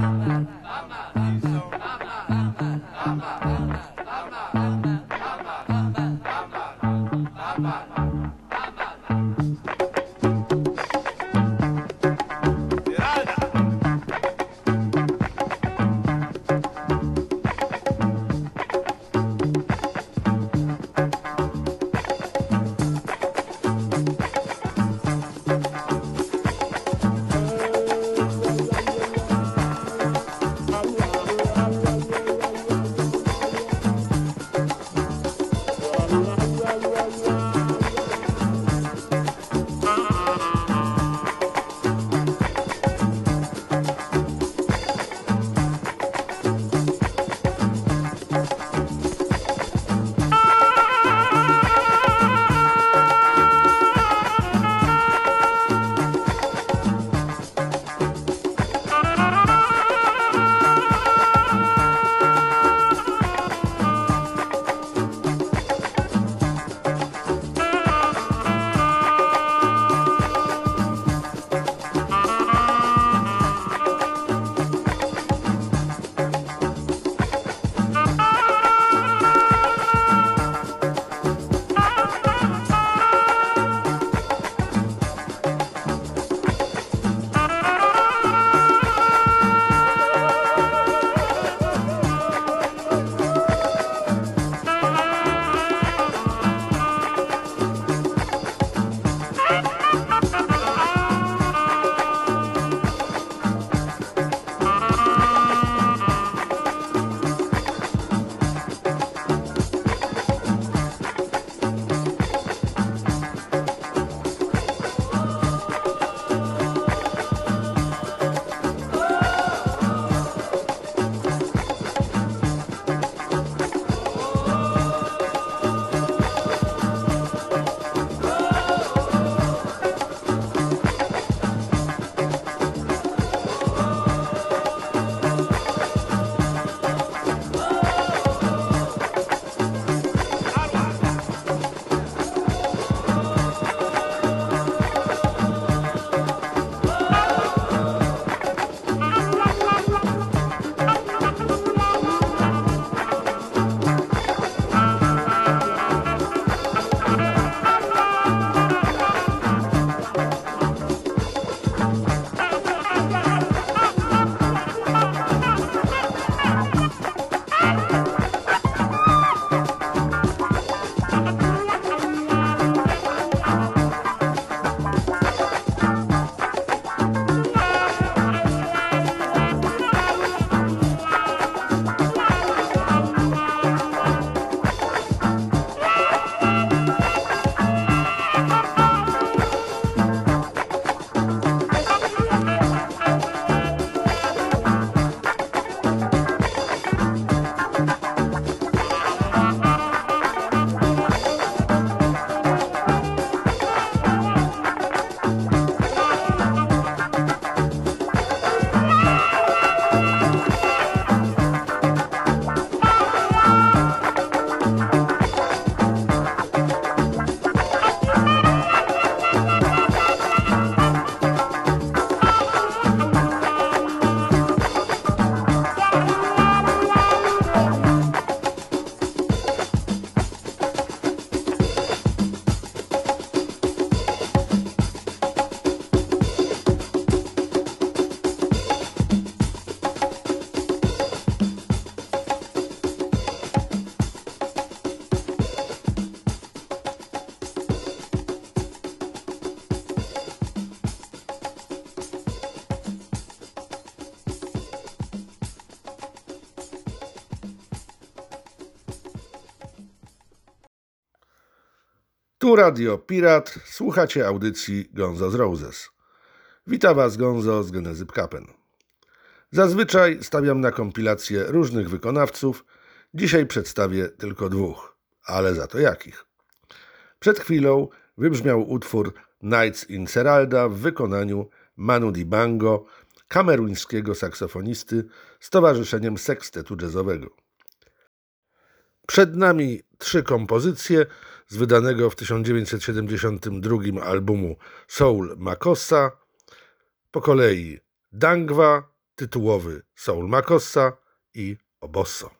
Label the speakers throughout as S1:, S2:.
S1: Bye. Tu Radio Pirat, słuchacie audycji Gonzo z Roses. Witam Was Gonzo z Genezy Kapen. Zazwyczaj stawiam na kompilację różnych wykonawców, dzisiaj przedstawię tylko dwóch, ale za to jakich. Przed chwilą wybrzmiał utwór Nights in Seralda w wykonaniu Manu Dibango, kameruńskiego saksofonisty z Towarzyszeniem Sekstetu Jazzowego. Przed nami trzy kompozycje z wydanego w 1972 albumu Soul Makossa, po kolei Dangwa, tytułowy Saul Makossa i Obosso.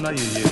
S2: ないよ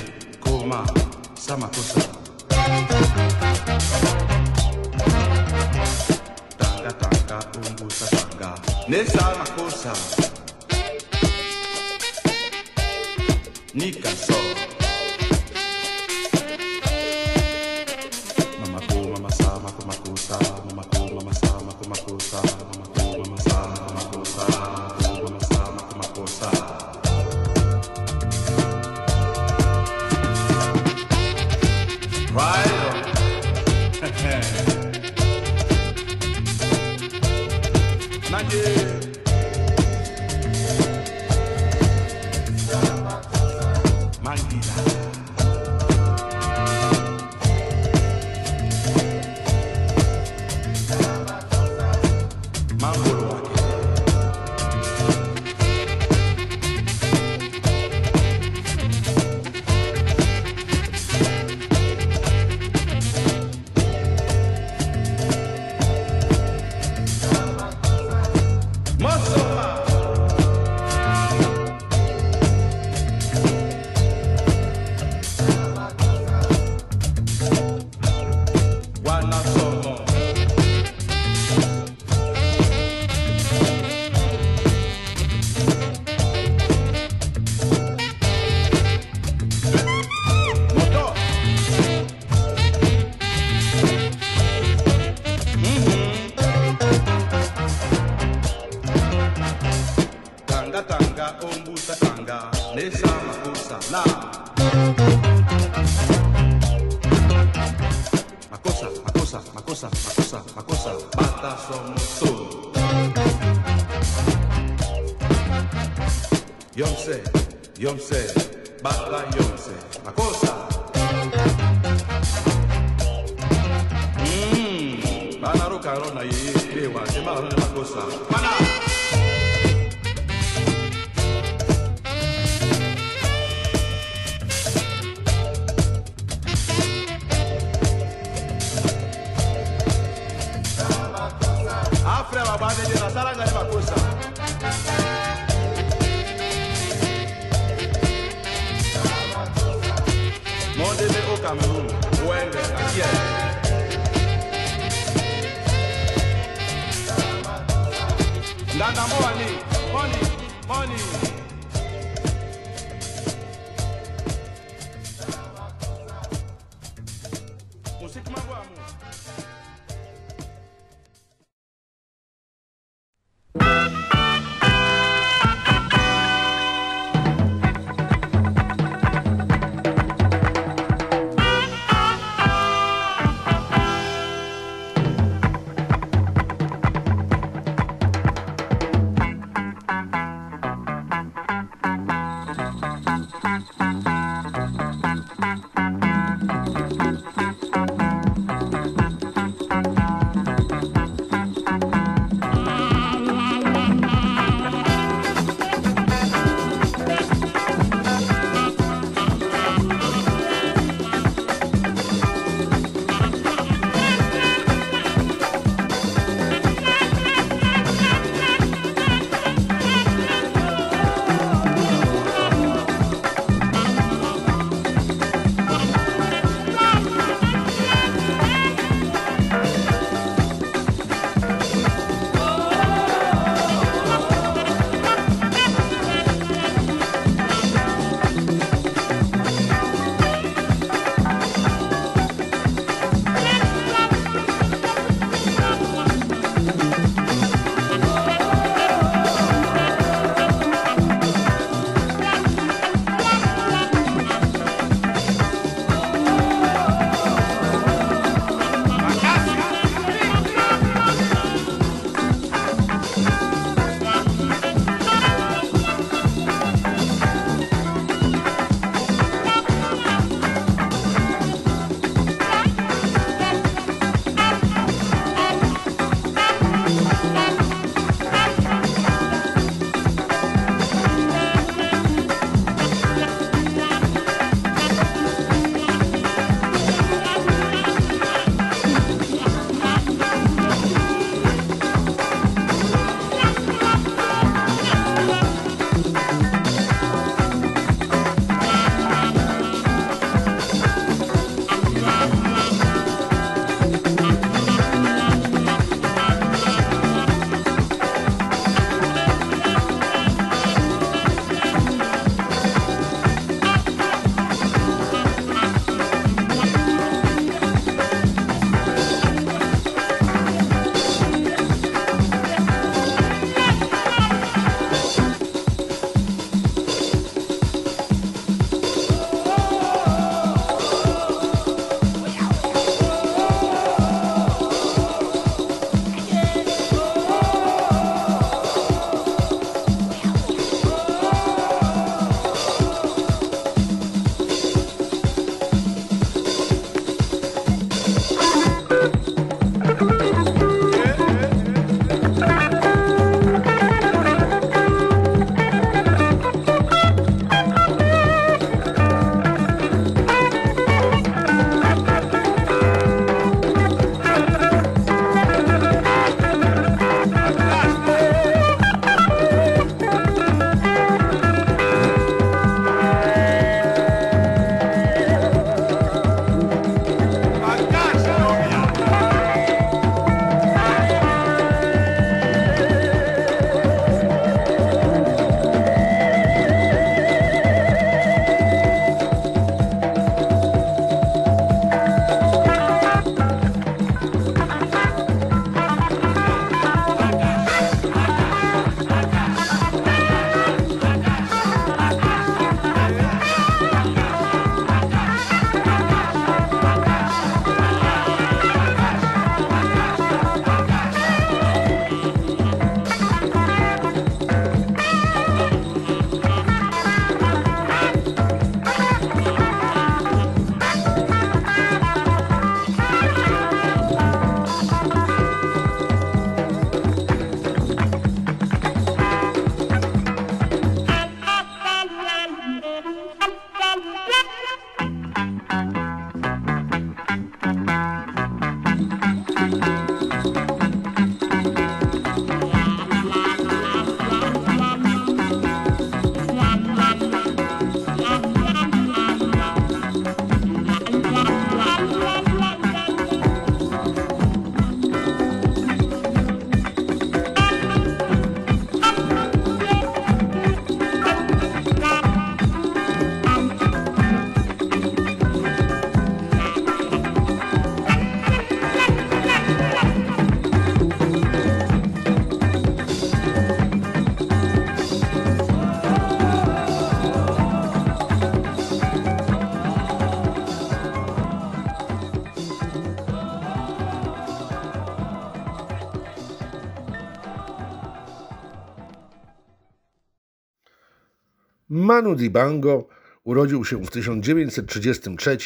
S1: Manu Dibango urodził się w 1933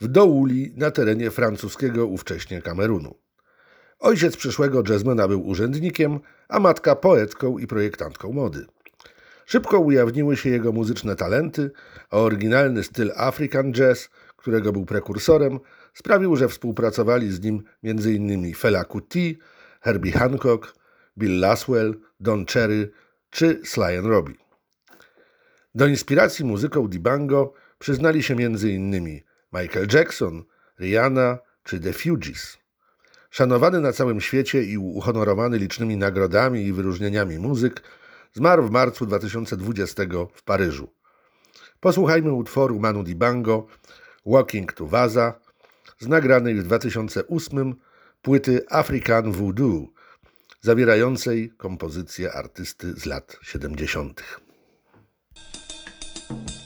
S1: w Douli na terenie francuskiego ówcześnie Kamerunu. Ojciec przyszłego jazzmana był urzędnikiem, a matka poetką i projektantką mody. Szybko ujawniły się jego muzyczne talenty, a oryginalny styl African Jazz, którego był prekursorem, sprawił, że współpracowali z nim m.in. Fela Kuti, Herbie Hancock, Bill Laswell, Don Cherry czy Sly Robbie. Do inspiracji muzyką Dibango przyznali się m.in. Michael Jackson, Rihanna czy The Fugees. Szanowany na całym świecie i uhonorowany licznymi nagrodami i wyróżnieniami muzyk, zmarł w marcu 2020 w Paryżu. Posłuchajmy utworu Manu Dibango Walking to Vaza z nagranej w 2008 płyty African Voodoo, zawierającej kompozycję artysty z lat 70. thank you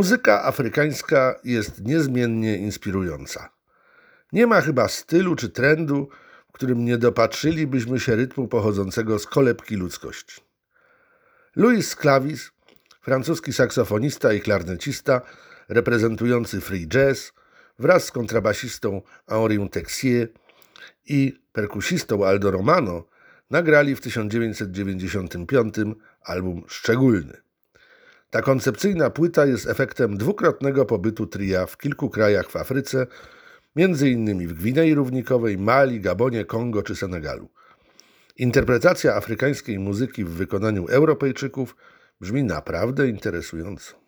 S1: Muzyka afrykańska jest niezmiennie inspirująca. Nie ma chyba stylu czy trendu, w którym nie dopatrzylibyśmy się rytmu pochodzącego z kolebki ludzkości. Louis Clavis, francuski saksofonista i klarnecista reprezentujący free jazz, wraz z kontrabasistą Henri Texier i perkusistą Aldo Romano nagrali w 1995 album szczególny. Ta koncepcyjna płyta jest efektem dwukrotnego pobytu tria w kilku krajach w Afryce, m.in. w Gwinei Równikowej, Mali, Gabonie, Kongo czy Senegalu. Interpretacja afrykańskiej muzyki w wykonaniu Europejczyków brzmi naprawdę interesująco.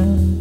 S1: town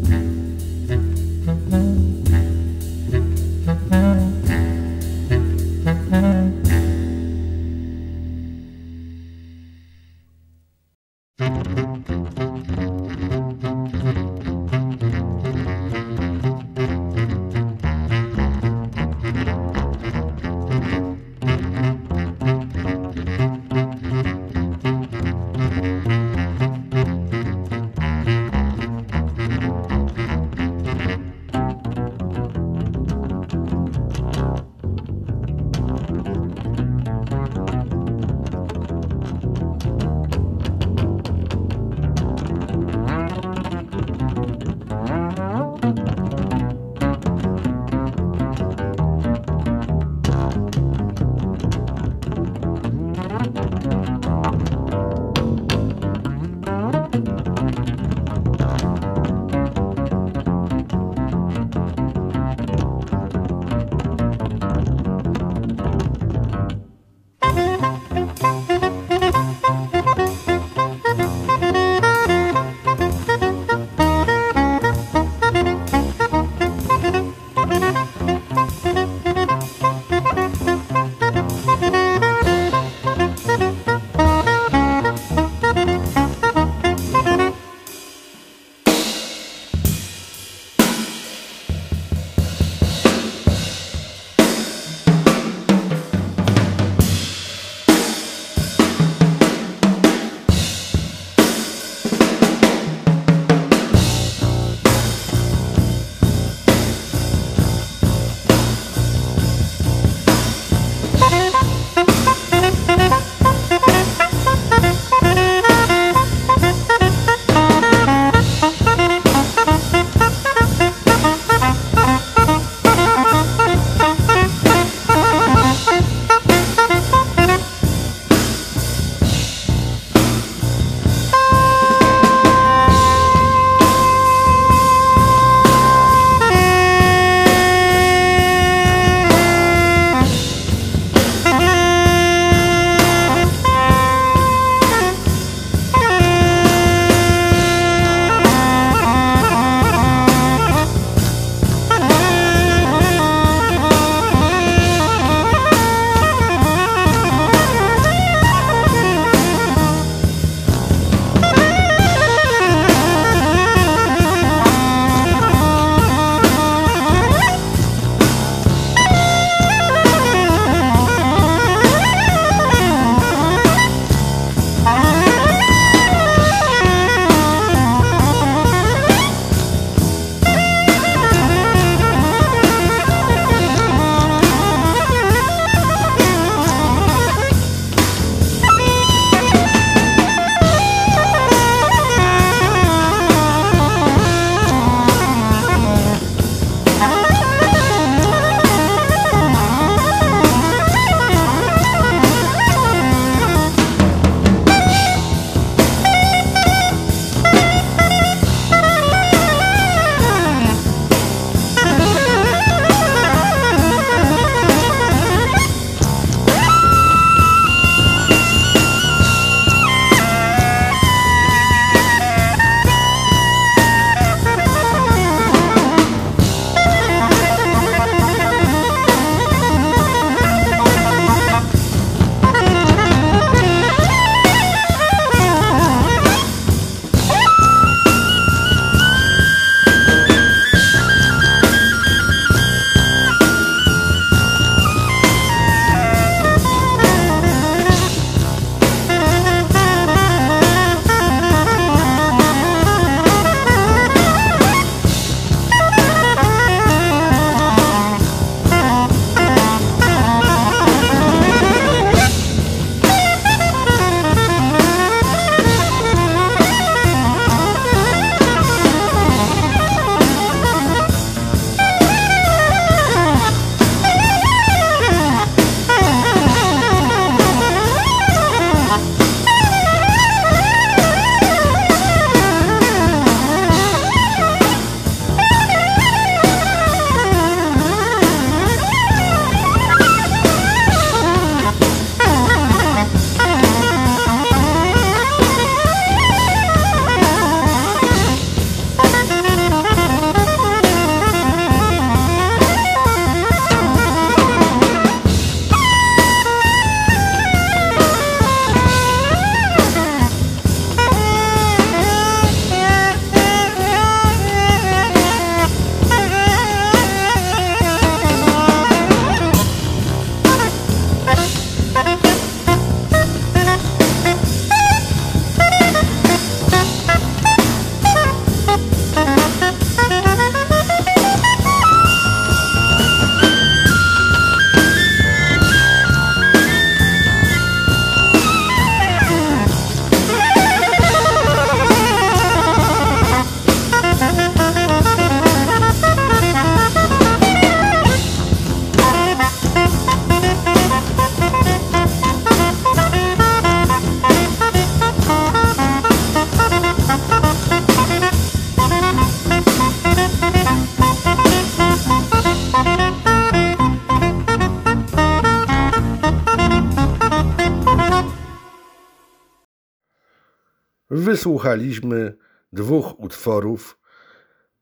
S1: wysłuchaliśmy dwóch utworów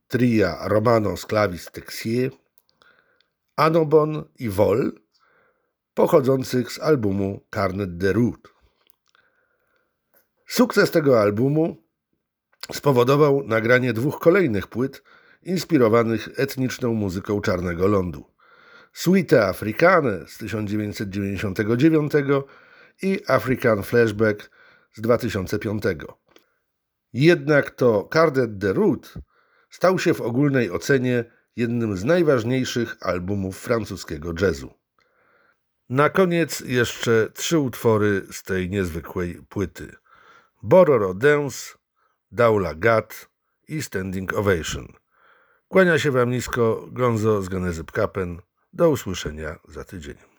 S1: tria Romano Sclavis Texier, Anobon i Vol, pochodzących z albumu Carnet de Route. Sukces tego albumu spowodował nagranie dwóch kolejnych płyt inspirowanych etniczną muzyką Czarnego Lądu. Suite Africane z 1999 i African Flashback z 2005. Jednak to Cardet de Route stał się w ogólnej ocenie jednym z najważniejszych albumów francuskiego jazzu. Na koniec jeszcze trzy utwory z tej niezwykłej płyty. Bororo Dance, Daula Gat i Standing Ovation. Kłania się Wam nisko Gonzo z Genezy Kapen. Do usłyszenia za tydzień.